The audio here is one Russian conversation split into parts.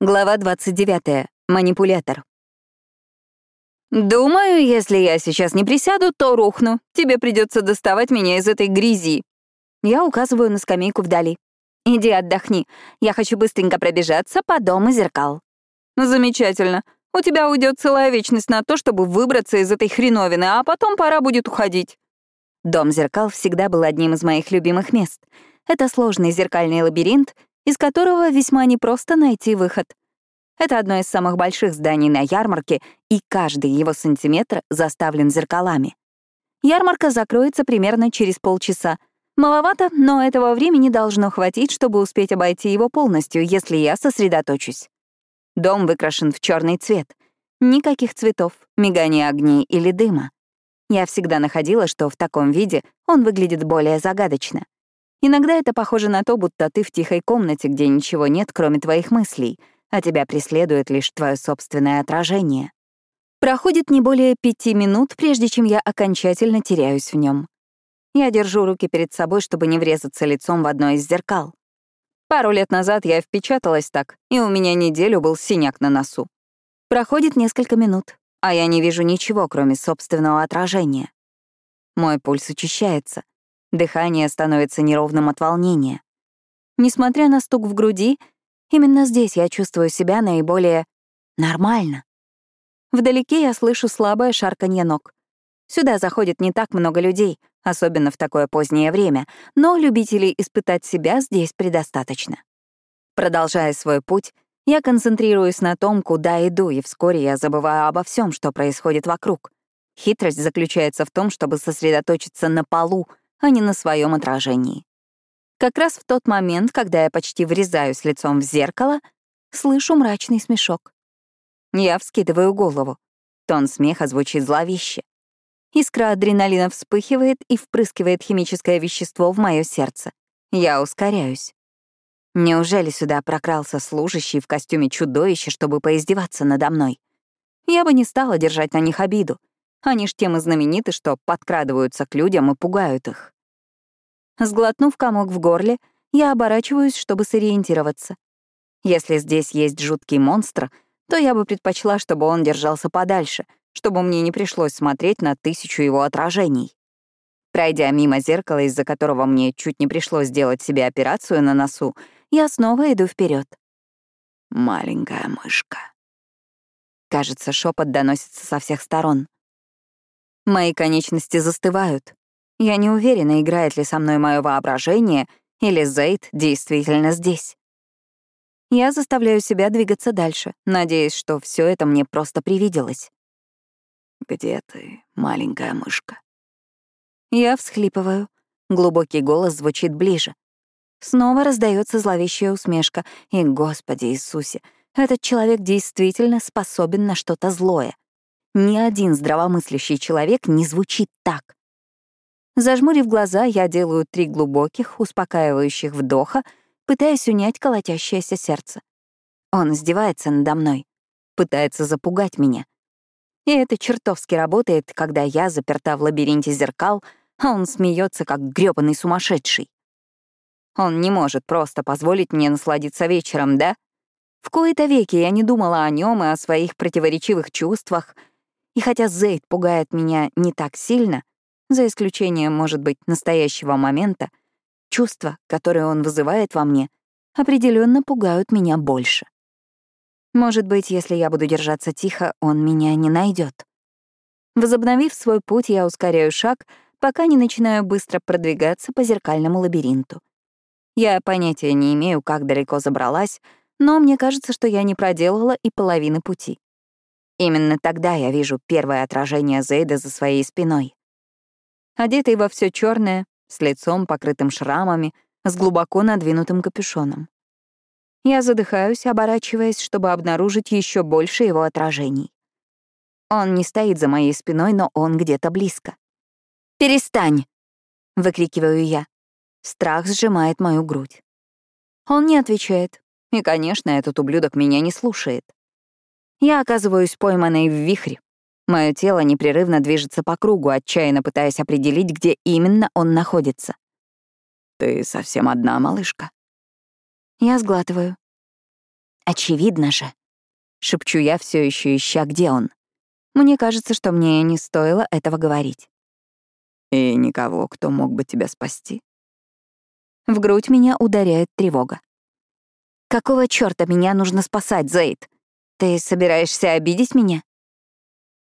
Глава 29. Манипулятор. «Думаю, если я сейчас не присяду, то рухну. Тебе придется доставать меня из этой грязи». Я указываю на скамейку вдали. «Иди отдохни. Я хочу быстренько пробежаться по дому зеркал». «Замечательно. У тебя уйдет целая вечность на то, чтобы выбраться из этой хреновины, а потом пора будет уходить». Дом зеркал всегда был одним из моих любимых мест. Это сложный зеркальный лабиринт, из которого весьма непросто найти выход. Это одно из самых больших зданий на ярмарке, и каждый его сантиметр заставлен зеркалами. Ярмарка закроется примерно через полчаса. Маловато, но этого времени должно хватить, чтобы успеть обойти его полностью, если я сосредоточусь. Дом выкрашен в черный цвет. Никаких цветов, мигания огней или дыма. Я всегда находила, что в таком виде он выглядит более загадочно. Иногда это похоже на то, будто ты в тихой комнате, где ничего нет, кроме твоих мыслей, а тебя преследует лишь твое собственное отражение. Проходит не более пяти минут, прежде чем я окончательно теряюсь в нем. Я держу руки перед собой, чтобы не врезаться лицом в одно из зеркал. Пару лет назад я впечаталась так, и у меня неделю был синяк на носу. Проходит несколько минут, а я не вижу ничего, кроме собственного отражения. Мой пульс учащается. Дыхание становится неровным от волнения. Несмотря на стук в груди, именно здесь я чувствую себя наиболее нормально. Вдалеке я слышу слабое шарканье ног. Сюда заходит не так много людей, особенно в такое позднее время, но любителей испытать себя здесь предостаточно. Продолжая свой путь, я концентрируюсь на том, куда иду, и вскоре я забываю обо всем, что происходит вокруг. Хитрость заключается в том, чтобы сосредоточиться на полу, а не на своем отражении. Как раз в тот момент, когда я почти врезаюсь лицом в зеркало, слышу мрачный смешок. Я вскидываю голову. Тон смеха звучит зловеще. Искра адреналина вспыхивает и впрыскивает химическое вещество в мое сердце. Я ускоряюсь. Неужели сюда прокрался служащий в костюме чудовища, чтобы поиздеваться надо мной? Я бы не стала держать на них обиду. Они ж тем и знамениты, что подкрадываются к людям и пугают их. Сглотнув комок в горле, я оборачиваюсь, чтобы сориентироваться. Если здесь есть жуткий монстр, то я бы предпочла, чтобы он держался подальше, чтобы мне не пришлось смотреть на тысячу его отражений. Пройдя мимо зеркала, из-за которого мне чуть не пришлось сделать себе операцию на носу, я снова иду вперед. «Маленькая мышка». Кажется, шепот доносится со всех сторон. Мои конечности застывают. Я не уверена, играет ли со мной мое воображение, или Зейд действительно здесь. Я заставляю себя двигаться дальше, надеясь, что все это мне просто привиделось. «Где ты, маленькая мышка?» Я всхлипываю. Глубокий голос звучит ближе. Снова раздается зловещая усмешка. И, Господи Иисусе, этот человек действительно способен на что-то злое. Ни один здравомыслящий человек не звучит так. Зажмурив глаза, я делаю три глубоких, успокаивающих вдоха, пытаясь унять колотящееся сердце. Он издевается надо мной, пытается запугать меня. И это чертовски работает, когда я заперта в лабиринте зеркал, а он смеется как грёбаный сумасшедший. Он не может просто позволить мне насладиться вечером, да? В кои-то веки я не думала о нем и о своих противоречивых чувствах — и хотя Зейд пугает меня не так сильно, за исключением, может быть, настоящего момента, чувства, которые он вызывает во мне, определенно пугают меня больше. Может быть, если я буду держаться тихо, он меня не найдет. Возобновив свой путь, я ускоряю шаг, пока не начинаю быстро продвигаться по зеркальному лабиринту. Я понятия не имею, как далеко забралась, но мне кажется, что я не проделала и половины пути. Именно тогда я вижу первое отражение Зейда за своей спиной. Одетый во все черное, с лицом покрытым шрамами, с глубоко надвинутым капюшоном. Я задыхаюсь, оборачиваясь, чтобы обнаружить еще больше его отражений. Он не стоит за моей спиной, но он где-то близко. «Перестань!» — выкрикиваю я. Страх сжимает мою грудь. Он не отвечает, и, конечно, этот ублюдок меня не слушает. Я оказываюсь пойманной в вихре. Мое тело непрерывно движется по кругу, отчаянно пытаясь определить, где именно он находится. «Ты совсем одна, малышка?» Я сглатываю. Очевидно же. Шепчу я, все еще ища, где он. Мне кажется, что мне не стоило этого говорить. И никого, кто мог бы тебя спасти. В грудь меня ударяет тревога. Какого чёрта меня нужно спасать, Зейд? Ты собираешься обидеть меня?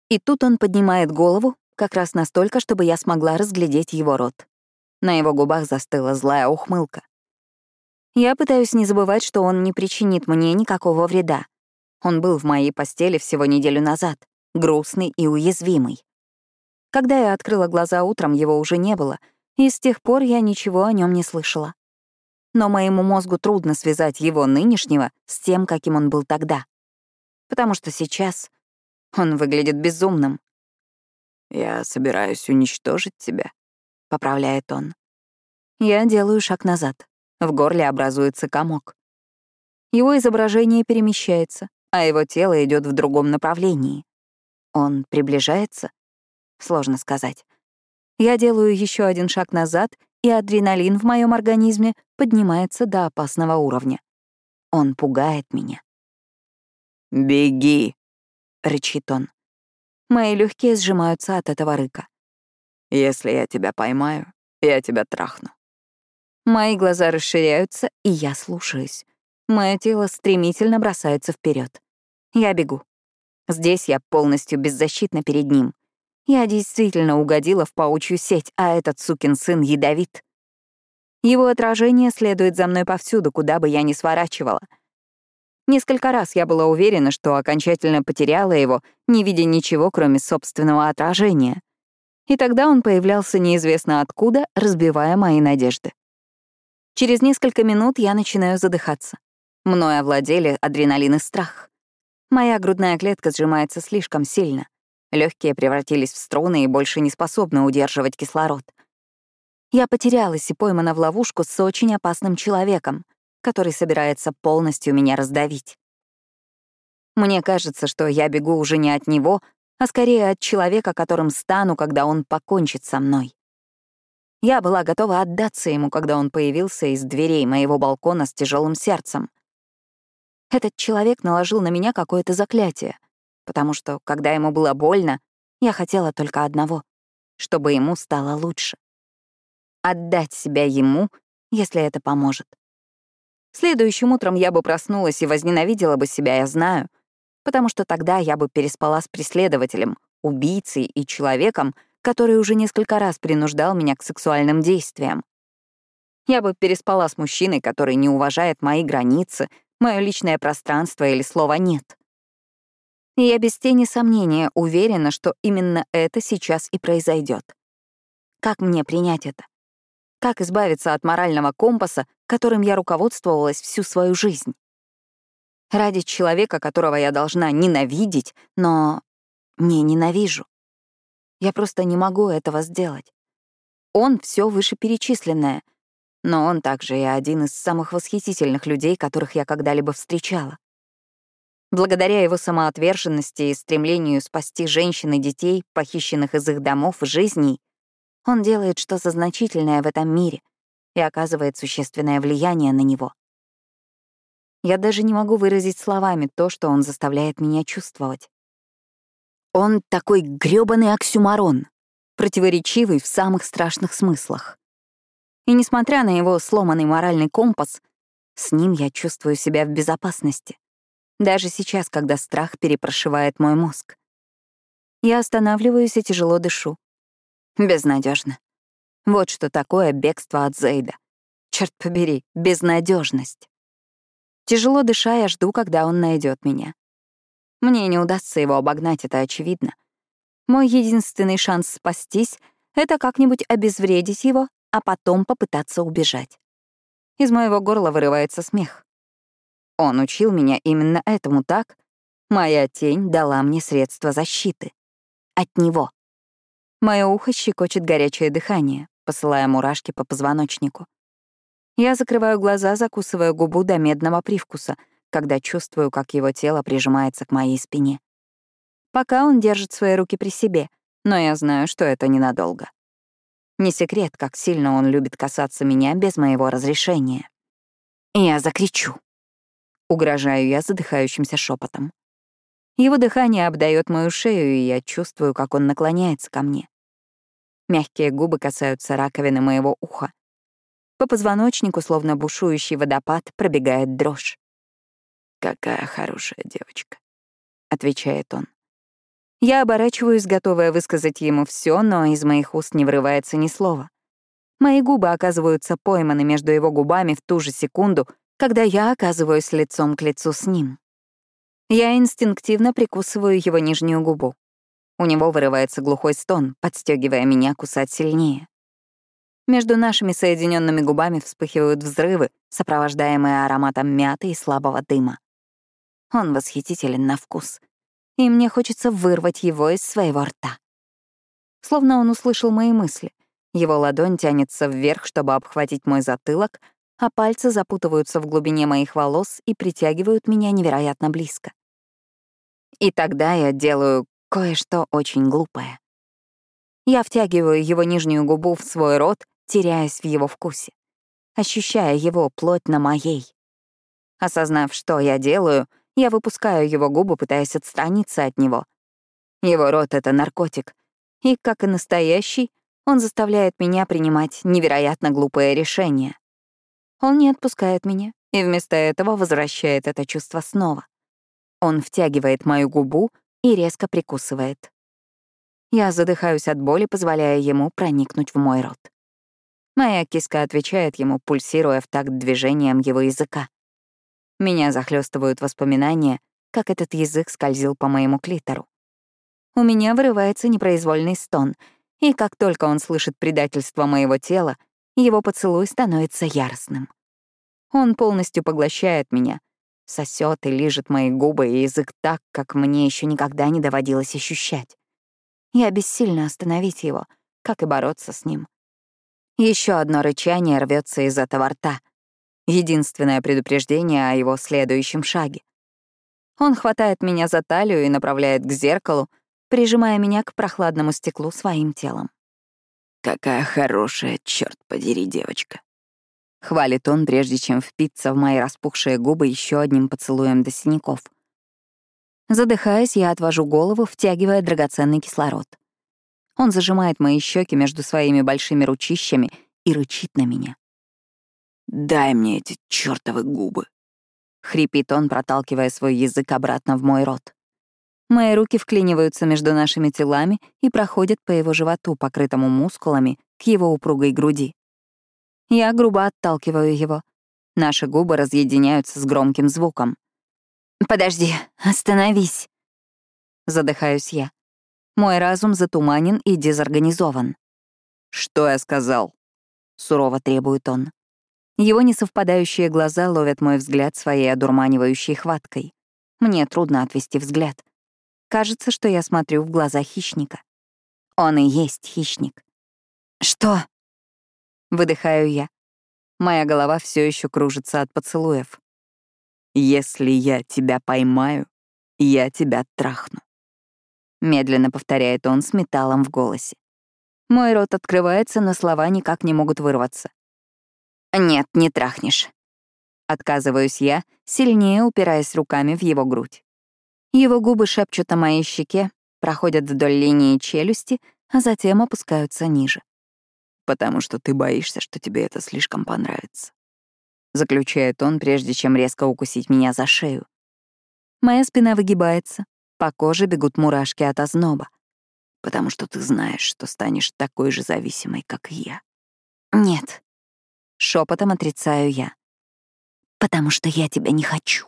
И тут он поднимает голову, как раз настолько, чтобы я смогла разглядеть его рот. На его губах застыла злая ухмылка. Я пытаюсь не забывать, что он не причинит мне никакого вреда. Он был в моей постели всего неделю назад, грустный и уязвимый. Когда я открыла глаза утром, его уже не было, и с тех пор я ничего о нем не слышала. Но моему мозгу трудно связать его нынешнего с тем, каким он был тогда. Потому что сейчас он выглядит безумным. «Я собираюсь уничтожить тебя», — поправляет он. Я делаю шаг назад. В горле образуется комок. Его изображение перемещается, а его тело идет в другом направлении. Он приближается? Сложно сказать. Я делаю еще один шаг назад, и адреналин в моем организме поднимается до опасного уровня. Он пугает меня. «Беги!» — рычит он. Мои легкие сжимаются от этого рыка. «Если я тебя поймаю, я тебя трахну». Мои глаза расширяются, и я слушаюсь. Мое тело стремительно бросается вперед. Я бегу. Здесь я полностью беззащитна перед ним. Я действительно угодила в паучью сеть, а этот сукин сын ядовит. Его отражение следует за мной повсюду, куда бы я ни сворачивала. Несколько раз я была уверена, что окончательно потеряла его, не видя ничего, кроме собственного отражения. И тогда он появлялся неизвестно откуда, разбивая мои надежды. Через несколько минут я начинаю задыхаться. Мною овладели адреналин и страх. Моя грудная клетка сжимается слишком сильно. Легкие превратились в струны и больше не способны удерживать кислород. Я потерялась и поймана в ловушку с очень опасным человеком, который собирается полностью меня раздавить. Мне кажется, что я бегу уже не от него, а скорее от человека, которым стану, когда он покончит со мной. Я была готова отдаться ему, когда он появился из дверей моего балкона с тяжелым сердцем. Этот человек наложил на меня какое-то заклятие, потому что, когда ему было больно, я хотела только одного — чтобы ему стало лучше. Отдать себя ему, если это поможет. Следующим утром я бы проснулась и возненавидела бы себя, я знаю, потому что тогда я бы переспала с преследователем, убийцей и человеком, который уже несколько раз принуждал меня к сексуальным действиям. Я бы переспала с мужчиной, который не уважает мои границы, мое личное пространство или слова «нет». И я без тени сомнения уверена, что именно это сейчас и произойдет. Как мне принять это? Как избавиться от морального компаса, которым я руководствовалась всю свою жизнь? Ради человека, которого я должна ненавидеть, но не ненавижу. Я просто не могу этого сделать. Он все вышеперечисленное, но он также и один из самых восхитительных людей, которых я когда-либо встречала. Благодаря его самоотверженности и стремлению спасти женщин и детей, похищенных из их домов и жизней, он делает что-то значительное в этом мире и оказывает существенное влияние на него. Я даже не могу выразить словами то, что он заставляет меня чувствовать. Он такой грёбаный оксюмарон, противоречивый в самых страшных смыслах. И несмотря на его сломанный моральный компас, с ним я чувствую себя в безопасности. Даже сейчас, когда страх перепрошивает мой мозг. Я останавливаюсь и тяжело дышу. Безнадежно. Вот что такое бегство от Зейда. Черт побери, безнадежность. Тяжело дыша, я жду, когда он найдет меня. Мне не удастся его обогнать, это очевидно. Мой единственный шанс спастись — это как-нибудь обезвредить его, а потом попытаться убежать. Из моего горла вырывается смех. Он учил меня именно этому так. Моя тень дала мне средства защиты. От него. Мое ухо щекочет горячее дыхание, посылая мурашки по позвоночнику. Я закрываю глаза, закусывая губу до медного привкуса — когда чувствую, как его тело прижимается к моей спине. Пока он держит свои руки при себе, но я знаю, что это ненадолго. Не секрет, как сильно он любит касаться меня без моего разрешения. Я закричу. Угрожаю я задыхающимся шепотом. Его дыхание обдает мою шею, и я чувствую, как он наклоняется ко мне. Мягкие губы касаются раковины моего уха. По позвоночнику, словно бушующий водопад, пробегает дрожь. «Какая хорошая девочка», — отвечает он. Я оборачиваюсь, готовая высказать ему все, но из моих уст не вырывается ни слова. Мои губы оказываются пойманы между его губами в ту же секунду, когда я оказываюсь лицом к лицу с ним. Я инстинктивно прикусываю его нижнюю губу. У него вырывается глухой стон, подстегивая меня кусать сильнее. Между нашими соединенными губами вспыхивают взрывы, сопровождаемые ароматом мяты и слабого дыма. Он восхитителен на вкус, и мне хочется вырвать его из своего рта. Словно он услышал мои мысли. Его ладонь тянется вверх, чтобы обхватить мой затылок, а пальцы запутываются в глубине моих волос и притягивают меня невероятно близко. И тогда я делаю кое-что очень глупое. Я втягиваю его нижнюю губу в свой рот, теряясь в его вкусе, ощущая его плоть на моей. Осознав, что я делаю, я выпускаю его губы, пытаясь отстраниться от него. Его рот — это наркотик, и, как и настоящий, он заставляет меня принимать невероятно глупое решение. Он не отпускает меня и вместо этого возвращает это чувство снова. Он втягивает мою губу и резко прикусывает. Я задыхаюсь от боли, позволяя ему проникнуть в мой рот. Моя киска отвечает ему, пульсируя в такт движением его языка. Меня захлестывают воспоминания, как этот язык скользил по моему клитору. У меня вырывается непроизвольный стон, и как только он слышит предательство моего тела, его поцелуй становится яростным. Он полностью поглощает меня, сосет и лижет мои губы и язык так, как мне еще никогда не доводилось ощущать. Я бессильно остановить его, как и бороться с ним. Еще одно рычание рвется из этого рта. Единственное предупреждение о его следующем шаге. Он хватает меня за талию и направляет к зеркалу, прижимая меня к прохладному стеклу своим телом. «Какая хорошая, черт подери, девочка!» Хвалит он, прежде чем впиться в мои распухшие губы еще одним поцелуем до синяков. Задыхаясь, я отвожу голову, втягивая драгоценный кислород. Он зажимает мои щеки между своими большими ручищами и рычит на меня. «Дай мне эти чертовы губы!» — хрипит он, проталкивая свой язык обратно в мой рот. Мои руки вклиниваются между нашими телами и проходят по его животу, покрытому мускулами, к его упругой груди. Я грубо отталкиваю его. Наши губы разъединяются с громким звуком. «Подожди, остановись!» Задыхаюсь я. Мой разум затуманен и дезорганизован. «Что я сказал?» — сурово требует он. Его несовпадающие глаза ловят мой взгляд своей одурманивающей хваткой. Мне трудно отвести взгляд. Кажется, что я смотрю в глаза хищника. Он и есть хищник. «Что?» — выдыхаю я. Моя голова все еще кружится от поцелуев. «Если я тебя поймаю, я тебя трахну», — медленно повторяет он с металлом в голосе. Мой рот открывается, но слова никак не могут вырваться. «Нет, не трахнешь». Отказываюсь я, сильнее упираясь руками в его грудь. Его губы шепчут о моей щеке, проходят вдоль линии челюсти, а затем опускаются ниже. «Потому что ты боишься, что тебе это слишком понравится», — заключает он, прежде чем резко укусить меня за шею. Моя спина выгибается, по коже бегут мурашки от озноба. «Потому что ты знаешь, что станешь такой же зависимой, как и я». «Нет», — шепотом отрицаю я. «Потому что я тебя не хочу».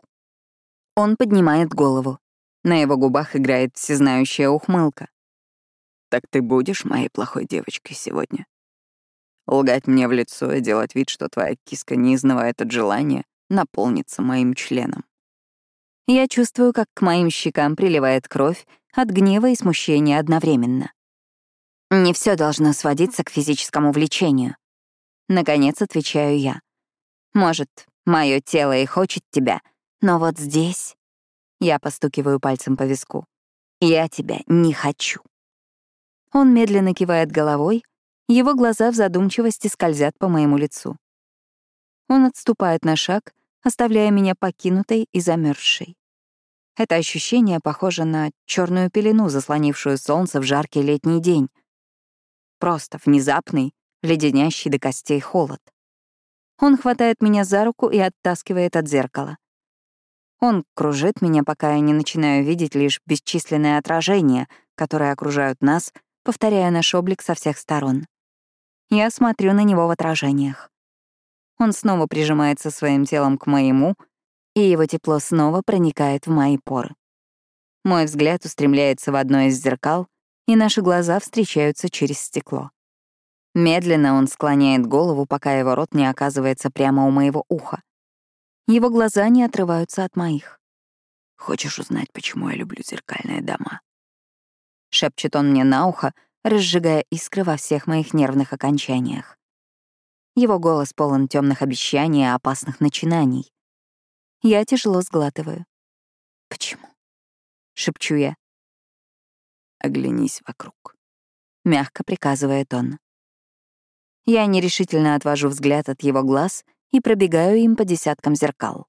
Он поднимает голову. На его губах играет всезнающая ухмылка. «Так ты будешь моей плохой девочкой сегодня? Лгать мне в лицо и делать вид, что твоя киска не изнывает от желания наполниться моим членом». Я чувствую, как к моим щекам приливает кровь от гнева и смущения одновременно. Не все должно сводиться к физическому влечению. Наконец отвечаю я. Может, мое тело и хочет тебя, но вот здесь я постукиваю пальцем по виску. «Я тебя не хочу». Он медленно кивает головой, его глаза в задумчивости скользят по моему лицу. Он отступает на шаг, оставляя меня покинутой и замерзшей. Это ощущение похоже на черную пелену, заслонившую солнце в жаркий летний день. Просто внезапный, леденящий до костей холод. Он хватает меня за руку и оттаскивает от зеркала. Он кружит меня, пока я не начинаю видеть лишь бесчисленные отражения, которые окружают нас, повторяя наш облик со всех сторон. Я смотрю на него в отражениях. Он снова прижимается своим телом к моему, и его тепло снова проникает в мои поры. Мой взгляд устремляется в одно из зеркал, и наши глаза встречаются через стекло. Медленно он склоняет голову, пока его рот не оказывается прямо у моего уха. Его глаза не отрываются от моих. «Хочешь узнать, почему я люблю зеркальные дома?» Шепчет он мне на ухо, разжигая искры во всех моих нервных окончаниях. Его голос полон темных обещаний и опасных начинаний. Я тяжело сглатываю. «Почему?» — шепчу я. «Оглянись вокруг», — мягко приказывает он. Я нерешительно отвожу взгляд от его глаз и пробегаю им по десяткам зеркал.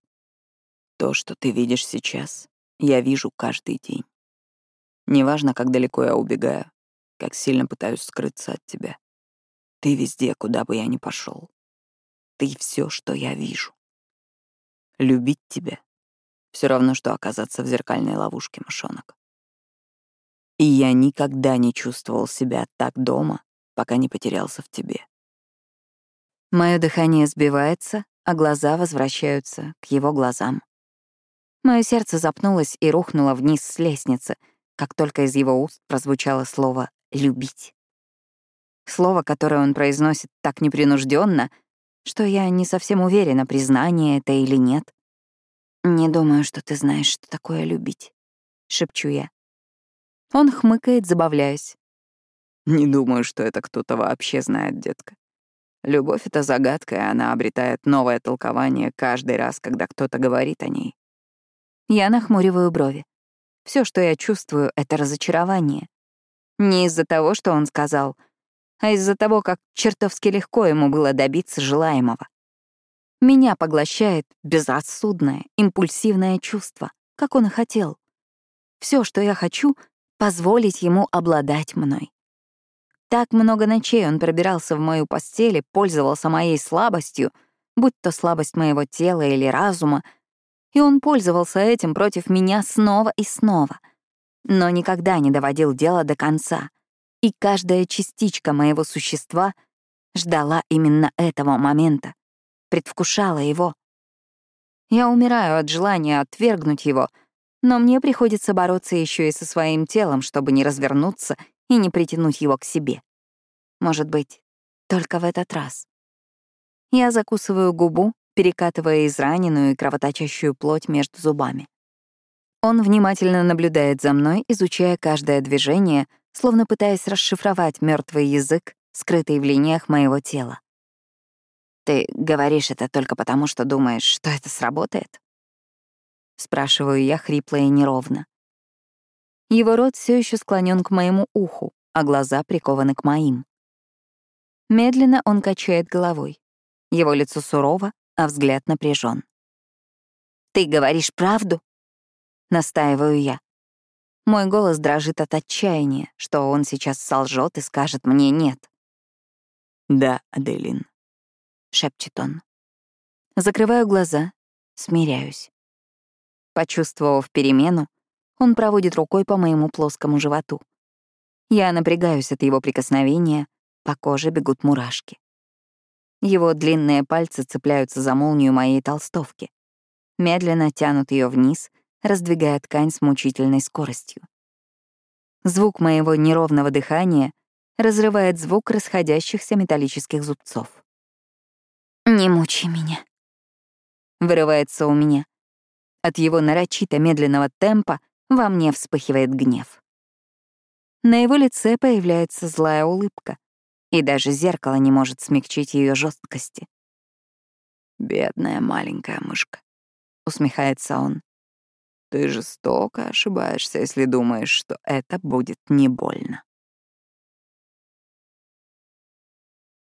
То, что ты видишь сейчас, я вижу каждый день. Неважно, как далеко я убегаю, как сильно пытаюсь скрыться от тебя. Ты везде, куда бы я ни пошел. Ты все, что я вижу. Любить тебя — все равно, что оказаться в зеркальной ловушке, мышонок. И я никогда не чувствовал себя так дома, пока не потерялся в тебе. Мое дыхание сбивается, а глаза возвращаются к его глазам. Мое сердце запнулось и рухнуло вниз с лестницы, как только из его уст прозвучало слово «любить». Слово, которое он произносит так непринужденно, что я не совсем уверена, признание это или нет. «Не думаю, что ты знаешь, что такое любить», — шепчу я. Он хмыкает, забавляясь. «Не думаю, что это кто-то вообще знает, детка. Любовь — это загадка, и она обретает новое толкование каждый раз, когда кто-то говорит о ней. Я нахмуриваю брови. Все, что я чувствую, — это разочарование. Не из-за того, что он сказал, а из-за того, как чертовски легко ему было добиться желаемого. Меня поглощает безрассудное, импульсивное чувство, как он и хотел. Все, что я хочу — позволить ему обладать мной. Так много ночей он пробирался в мою постель и пользовался моей слабостью, будь то слабость моего тела или разума, и он пользовался этим против меня снова и снова, но никогда не доводил дело до конца, и каждая частичка моего существа ждала именно этого момента, предвкушала его. Я умираю от желания отвергнуть его, но мне приходится бороться еще и со своим телом, чтобы не развернуться и не притянуть его к себе. Может быть, только в этот раз. Я закусываю губу, перекатывая израненную и кровоточащую плоть между зубами. Он внимательно наблюдает за мной, изучая каждое движение, словно пытаясь расшифровать мертвый язык, скрытый в линиях моего тела. «Ты говоришь это только потому, что думаешь, что это сработает?» Спрашиваю я хрипло и неровно. Его рот все еще склонен к моему уху, а глаза прикованы к моим. Медленно он качает головой. Его лицо сурово, а взгляд напряжен. «Ты говоришь правду?» — настаиваю я. Мой голос дрожит от отчаяния, что он сейчас солжет и скажет мне «нет». «Да, Аделин», — шепчет он. Закрываю глаза, смиряюсь. Почувствовав перемену, он проводит рукой по моему плоскому животу. Я напрягаюсь от его прикосновения, по коже бегут мурашки. Его длинные пальцы цепляются за молнию моей толстовки. Медленно тянут ее вниз, раздвигая ткань с мучительной скоростью. Звук моего неровного дыхания разрывает звук расходящихся металлических зубцов. «Не мучай меня», — вырывается у меня. От его нарочито медленного темпа во мне вспыхивает гнев. На его лице появляется злая улыбка, и даже зеркало не может смягчить ее жесткости. «Бедная маленькая мышка», — усмехается он. «Ты жестоко ошибаешься, если думаешь, что это будет не больно».